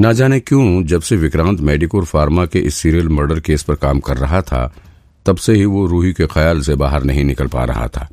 ना जाने क्यों, जब से विक्रांत मेडिकोर फार्मा के इस सीरियल मर्डर केस पर काम कर रहा था, तब से ही वो रूही के ख्याल से बाहर नहीं निकल पा रहा था।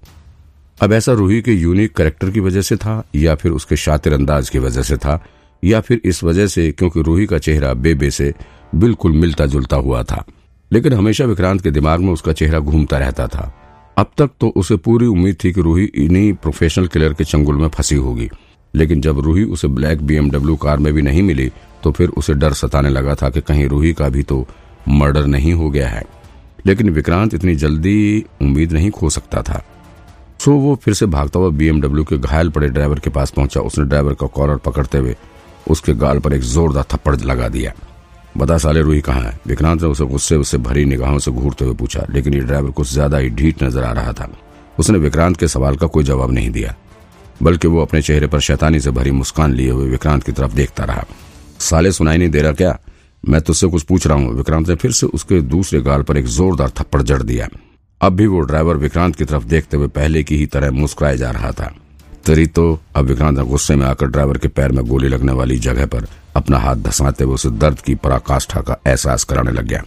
अब ऐसा रूही के यूनिक करेक्टर की वजह से था, या फिर उसके शातिर अंदाज की वजह से था, या फिर इस वजह से क्योंकि रूही का चेहरा बेबे से बिल्कुल मिलता जुलता हुआ था। लेकिन हमेशा विक्रांत के दिमाग में उसका चेहरा घूमता रहता था। अब तक तो उसे पूरी उम्मीद थी कि रूही इन्हीं प्रोफेशनल किलर के चंगुल में फंसी होगी। लेकिन जब रूही उसे ब्लैक बीएमडब्ल्यू कार में भी नहीं मिली तो फिर उसे डर सताने लगा था कि कहीं रूही का भी तो मर्डर नहीं हो गया है। लेकिन विक्रांत इतनी जल्दी उम्मीद नहीं खो सकता था। सो वो फिर से भागता हुआ बीएमडब्ल्यू के घायल पड़े ड्राइवर के पास पहुँचा। उसने ड्राइवर का कॉलर पकड़ते हुए उसके गाल पर एक जोरदार थप्पड़ लगा दिया। बता साले रूही कहाँ है? विक्रांत ने उसे गुस्से उससे भरी निगाहों से घूरते हुए पूछा, लेकिन ये ड्राइवर कुछ ज़्यादा ही ढीठ नज़र आ रहा था। उसने विक्रांत के सवाल का कोई जवाब नहीं दिया। बल्कि वो अपने चेहरे पर शैतानी से भरी मुस्कान लिए हुए विक्रांत की तरफ़ देखता रहा। साले सुनाई नहीं दे रहा क्या? मैं तुझसे कुछ पूछ रहा हूँ। विक्रांत ने फिर से उसके दूसरे गाल पर एक जोरदार थप्पड़ जड़ दिया। अब भी वो ड्राइवर विक्रांत की तरफ़ देखते हुए पहले की ही तरह मुस्कुराया जा रहा था। तरी तो अब विक्रांत ने गुस्से में आकर ड्राइवर के पैर में गोली लगने वाली जगह पर अपना हाथ धसाते हुए उसे दर्द की पराकाष्ठा का एहसास कराने लग गया।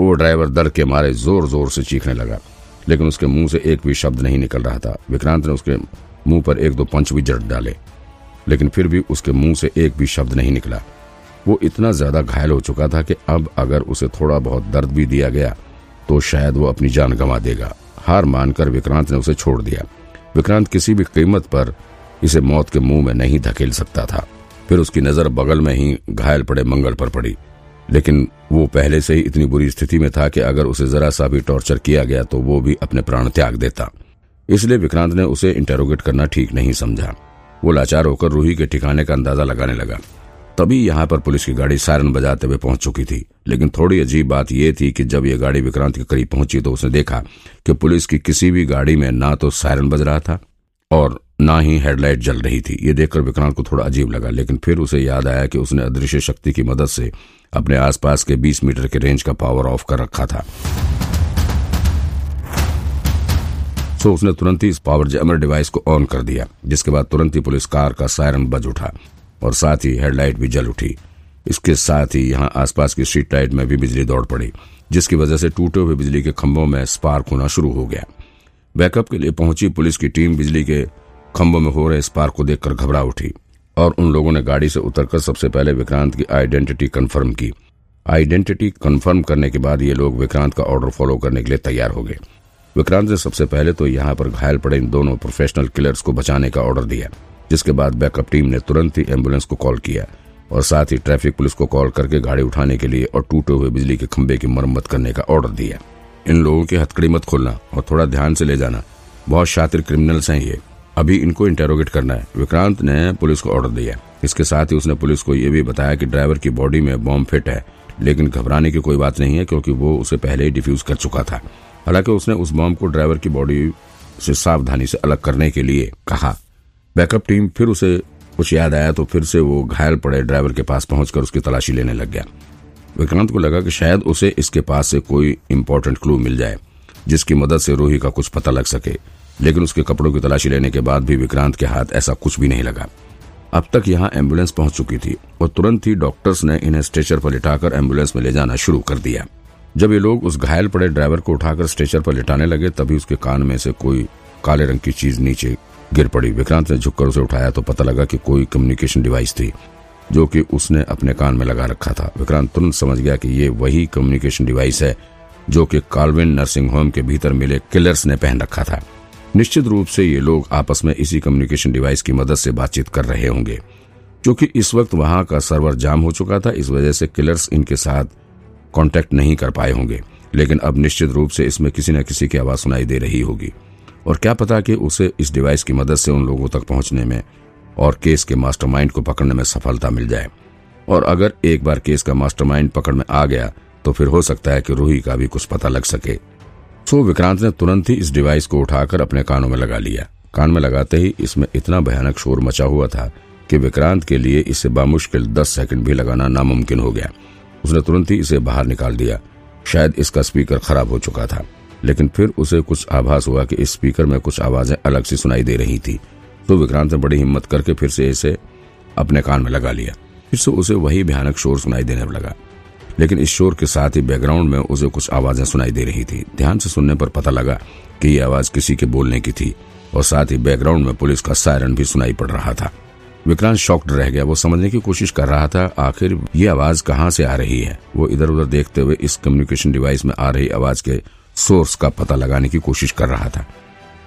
वो ड्राइवर दर्द के मारे ज़ोर ज़ोर से चीखने लगा। लेकिन उसके मुँह से एक भी शब्द नहीं निकल रहा था। विक्रांत ने उसके मुँह पर एक दो पंच भी जड़ डाले, लेकिन फिर भी उसके मुँह से एक भी शब्द नहीं निकला। वो इतना ज़्यादा घायल हो चुका था कि अब अगर उसे थोड़ा बहुत दर्द भी दिया गया तो शायद वो अपनी जान गंवा देगा। हार मानकर विक्रांत ने उसे छोड़ दिया। विक्रांत किसी भी कीमत पर इसे मौत के मुँह में नहीं धकेल सकता था। फिर उसकी नज़र बगल में ही घायल पड़े मंगल पर पड़ी। लेकिन वो पहले से ही इतनी बुरी स्थिति में था कि अगर उसे जरा सा भी टॉर्चर किया गया तो वो भी अपने प्राण त्याग देता। इसलिए विक्रांत ने उसे इंटेरोगेट करना ठीक नहीं समझा। वो लाचार होकर रूही के ठिकाने का अंदाज़ा लगाने लगा। तभी यहाँ पर पुलिस की गाड़ी सायरन बजाते हुए पहुँच चुकी थी। लेकिन थोड़ी अजीब बात यह थी कि जब यह गाड़ी विक्रांत के करीब पहुँची तो उसने देखा कि पुलिस की किसी भी गाड़ी में ना तो सायरन बज रहा था और ना ही हेडलाइट जल रही थी। ये देखकर विक्रांत को थोड़ा अजीब लगा, लेकिन फिर उसे याद आया कि उसने अदृश्य शक्ति की मदद से अपने आसपास के 20 मीटर के रेंज का पावर ऑफ़ कर रखा था। सो उसने तुरंत ही इस पावर जैमर डिवाइस को ऑन कर दिया, जिसके बाद तुरंत ही पुलिस कार का सायरन बज उठा और साथ ही हेडलाइट भी जल उठी। इसके साथ ही यहाँ आसपास की स्ट्रीट लाइट में भी बिजली दौड़ पड़ी, जिसकी वजह से टूटे हुए बिजली के खंभों में स्पार्क होना शुरू हो गया। बैकअप के लिए पहुँची पुलिस की टीम बिजली के खंभों में हो रहे स्पार्क को देखकर घबरा उठी। और उन लोगों ने गाड़ी से उतरकर सबसे पहले विक्रांत की आइडेंटिटी कंफर्म की। आइडेंटिटी कंफर्म करने के बाद ये लोग विक्रांत का ऑर्डर फॉलो करने के लिए तैयार हो गए। विक्रांत ने सबसे पहले तो यहाँ पर घायल पड़े इन दोनों प्रोफेशनल किलर्स को बचाने का ऑर्डर दिया, जिसके बाद बैकअप टीम ने तुरंत ही एंबुलेंस को कॉल किया और साथ ही ट्रैफ़िक पुलिस को कॉल करके गाड़ी उठाने के लिए और टूटे हुए बिजली के खंभे की मरम्मत करने का ऑर्डर दिया। इन लोगों की हथकड़ी मत खोलना और थोड़ा ध्यान से ले जाना। बहुत शातिर क्रिमिनल्स हैं ये। अभी इनको इंटेरोगेट करना है। विक्रांत ने पुलिस को ऑर्डर दिया इसके साथ ही उसने पुलिस को यह भी बताया कि ड्राइवर की बॉडी में बॉम्ब फिट है, लेकिन घबराने की कोई बात नहीं है, क्योंकि वो उसे पहले ही डिफ्यूज कर चुका था। हालाँकि उसने उस बॉम्ब को ड्राइवर की बॉडी से सावधानी से अलग करने के लिए कहा। बैकअप टीम फिर उसे कुछ याद आया तो फिर से वो घायल पड़े ड्राइवर के पास पहुंचकर उसकी तलाशी लेने लग गया। विक्रांत को लगा कि शायद उसे इसके पास से कोई इम्पोर्टेंट क्लू मिल जाए, जिसकी मदद से रोही का कुछ पता लग सके। लेकिन उसके कपड़ों की तलाशी लेने के बाद भी विक्रांत के हाथ ऐसा कुछ भी नहीं लगा। अब तक यहाँ एंबुलेंस पहुँच चुकी थी और तुरंत ही डॉक्टर्स ने इन्हें स्ट्रेचर पर लिटाकर एंबुलेंस में ले जाना शुरू कर दिया। जब ये लोग उस घायल पड़े ड्राइवर को उठाकर स्ट्रेचर पर लिटाने लगे, तभी उसके कान में से कोई काले रंग की चीज़ नीचे गिर पड़ी। विक्रांत ने झुककर उसे उठाया तो पता लगा कि कोई कम्युनिकेशन डिवाइस थी, जो कि उसने अपने कान में लगा रखा था। विक्रांत तुरंत समझ गया कि ये वही कम्युनिकेशन डिवाइस है, जो कि कालविन नर्सिंग होम के भीतर मिले किलर्स ने पहन रखा था। निश्चित रूप से ये लोग आपस में इसी कम्युनिकेशन डिवाइस की मदद से बातचीत कर रहे होंगे। क्योंकि इस वक्त वहाँ का सर्वर जाम हो चुका था, इस वजह से किलर्स इनके साथ कांटेक्ट नहीं कर पाए होंगे। लेकिन अब निश्चित रूप से इसमें किसी न किसी की आवाज़ सुनाई दे रही होगी। और क्या पता कि उसे इस डिवाइस की मदद से उन लोगों तक पहुँचने में और केस के मास्टरमाइंड को पकड़ने में सफलता मिल जाए। और अगर एक बार केस का मास्टरमाइंड पकड़ में आ गया तो फिर हो सकता है कि रूही का भी कुछ पता लग सके। सो विक्रांत ने तुरंत ही इस डिवाइस को उठाकर अपने कानों में लगा लिया। कान में लगाते ही इसमें इतना भयानक शोर मचा हुआ था कि विक्रांत के लिए इसे बामुश्किल दस सेकंड भी लगाना नामुमकिन हो गया। उसने तुरंत ही इसे बाहर निकाल दिया। शायद इसका स्पीकर खराब हो चुका था, लेकिन फिर उसे कुछ आभास हुआ कि इस स्पीकर में कुछ आवाज़ें अलग सी सुनाई दे रही थी। तो विक्रांत ने बड़ी हिम्मत करके फिर से इसे अपने कान में लगा लिया। फिर से उसे वही भयानक शोर सुनाई देने लगा। लेकिन इस शोर के साथ ही बैकग्राउंड में उसे कुछ आवाज़ें सुनाई दे रही थी। ध्यान से सुनने पर पता लगा कि ये आवाज़ किसी के बोलने की थी और साथ ही बैकग्राउंड में पुलिस का सायरन भी सुनाई पड़ रहा था। विक्रांत शॉक्ड रह गया। वो समझने की कोशिश कर रहा था, आखिर ये आवाज़ कहाँ से आ रही है? वो इधर उधर देखते हुए इस कम्युनिकेशन डिवाइस में आ रही आवाज़ के सोर्स का पता लगाने की कोशिश कर रहा था।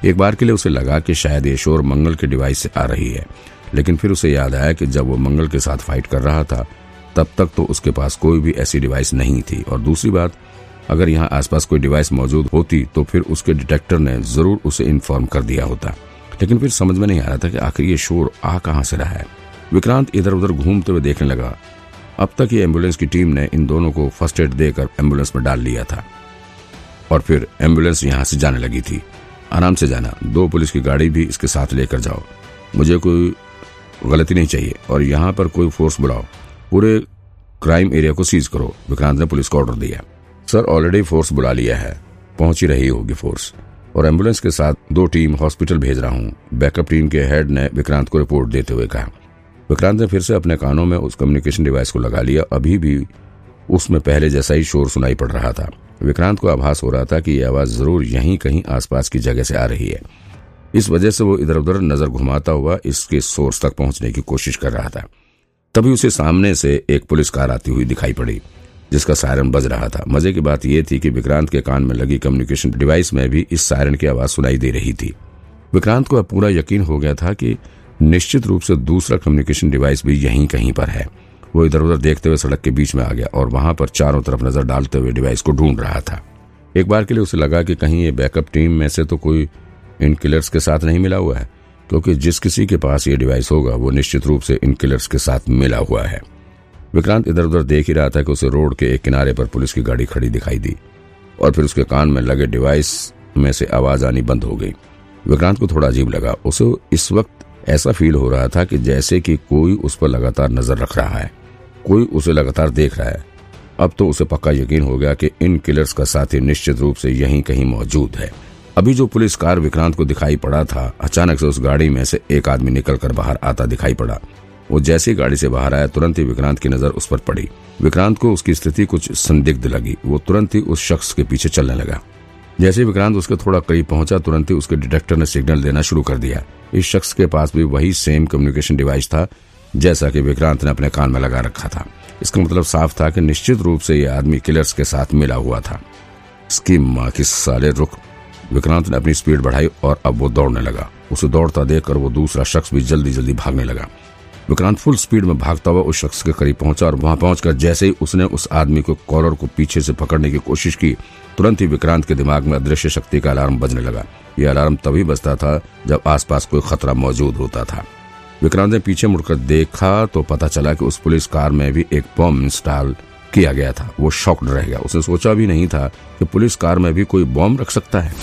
एक बार के लिए उसे लगा कि शायद ये शोर मंगल के डिवाइस से आ रही है, लेकिन फिर उसे याद आया कि जब वो मंगल के साथ फाइट कर रहा था तब तक तो उसके पास कोई भी ऐसी डिवाइस नहीं थी। और दूसरी बात, अगर यहाँ आसपास कोई डिवाइस मौजूद होती तो फिर उसके डिटेक्टर ने ज़रूर उसे इन्फॉर्म कर दिया होता। लेकिन फिर समझ में नहीं आ रहा था कि आखिर ये शोर आ कहाँ से रहा है। विक्रांत इधर उधर घूमते हुए देखने लगा। अब तक ये एंबुलेंस की टीम ने इन दोनों को फ़र्स्ट एड देकर एंबुलेंस में डाल लिया था। और फिर एंबुलेंस यहाँ से जाने लगी थी। आराम से जाना। दो पुलिस की गाड़ी भी इसके साथ लेकर जाओ। मुझे कोई गलती नहीं चाहिए। और यहाँ पर कोई फोर्स बुलाओ। पूरे क्राइम एरिया को सीज करो। विक्रांत ने पुलिस को ऑर्डर दिया। सर ऑलरेडी फोर्स बुला लिया है। पहुँच रही होगी फोर्स और एंबुलेंस के साथ दो टीम हॉस्पिटल भेज रहा हूँ। बैकअप टीम के हेड ने विक्रांत को रिपोर्ट देते हुए कहा। विक्रांत ने फिर से अपने कानों में उस कम्युनिकेशन डिवाइस को लगा लिया। अभी भी उसमें पहले जैसा ही शोर सुनाई पड़ रहा था। विक्रांत को आभास हो रहा था कि यह आवाज़ ज़रूर यहीं कहीं आसपास की जगह से आ रही है। इस वजह से वो इधर उधर नज़र घुमाता हुआ इसके सोर्स तक पहुँचने की कोशिश कर रहा था। तभी उसे सामने से एक पुलिस कार आती हुई दिखाई पड़ी, जिसका सायरन बज रहा था। मज़े की बात यह थी कि विक्रांत के कान में लगी कम्युनिकेशन डिवाइस में भी इस सायरन की आवाज़ सुनाई दे रही थी। विक्रांत को अब पूरा यकीन हो गया था कि निश्चित रूप से दूसरा कम्युनिकेशन डिवाइस भी यहीं कहीं पर है। वो इधर उधर देखते हुए सड़क के बीच में आ गया और वहाँ पर चारों तरफ़ नज़र डालते हुए डिवाइस को ढूंढ रहा था। एक बार के लिए उसे लगा कि कहीं ये बैकअप टीम में से तो कोई इन किलर्स के साथ नहीं मिला हुआ है। क्योंकि जिस किसी के पास ये डिवाइस होगा, वो निश्चित रूप से इन किलर्स के साथ मिला हुआ है। विक्रांत इधर उधर देख ही रहा था कि उसे रोड के एक किनारे पर पुलिस की गाड़ी खड़ी दिखाई दी और फिर उसके कान में लगे डिवाइस में से आवाज़ आनी बंद हो गई। विक्रांत को थोड़ा अजीब लगा। उसे इस वक्त ऐसा फील हो रहा था कि जैसे कि कोई उस पर लगातार नज़र रख रहा है। कोई उसे लगातार देख रहा है। अब तो उसे पक्का यकीन हो गया कि इन किलर्स का साथी निश्चित रूप से यहीं कहीं मौजूद है। अभी जो पुलिस कार विक्रांत को दिखाई पड़ा था, अचानक से उस गाड़ी में से एक आदमी निकलकर बाहर आता दिखाई पड़ा। वो जैसी गाड़ी से बाहर आया, तुरंत ही विक्रांत की नज़र उस पर पड़ी। विक्रांत को उसकी स्थिति कुछ संदिग्ध लगी। वो तुरंत ही उस शख्स के पीछे चलने लगा। जैसे विक्रांत उसके थोड़ा करीब पहुँचा, तुरंत ही उसके डिटेक्टर ने सिग्नल देना शुरू कर दिया। इस शख्स के पास भी वही सेम कम्युनिकेशन डिवाइस था, जैसा कि विक्रांत ने अपने कान में लगा रखा था। इसका मतलब साफ़ था कि निश्चित रूप से यह आदमी किलर्स के साथ मिला हुआ था। इसकी माँ की साले रुख। विक्रांत ने अपनी स्पीड बढ़ाई और अब वो दौड़ने लगा। उसे दौड़ता देखकर वो दूसरा शख्स भी जल्दी जल्दी भागने लगा। विक्रांत फुल स्पीड में भागता हुआ उस शख्स के करीब पहुँचा और वहाँ पहुंचकर जैसे ही उसने उस आदमी को कॉलर को पीछे से पकड़ने की कोशिश की, तुरंत ही विक्रांत के दिमाग में अदृश्य शक्ति का अलार्म बजने लगा। यह अलार्म तभी बजता था जब आसपास कोई खतरा मौजूद होता था। विक्रांत ने पीछे मुड़कर देखा तो पता चला कि उस पुलिस कार में भी एक बॉम्ब इंस्टॉल किया गया था। वो शॉक्ड रह गया। उसे सोचा भी नहीं था कि पुलिस कार में भी कोई बॉम्ब रख सकता है।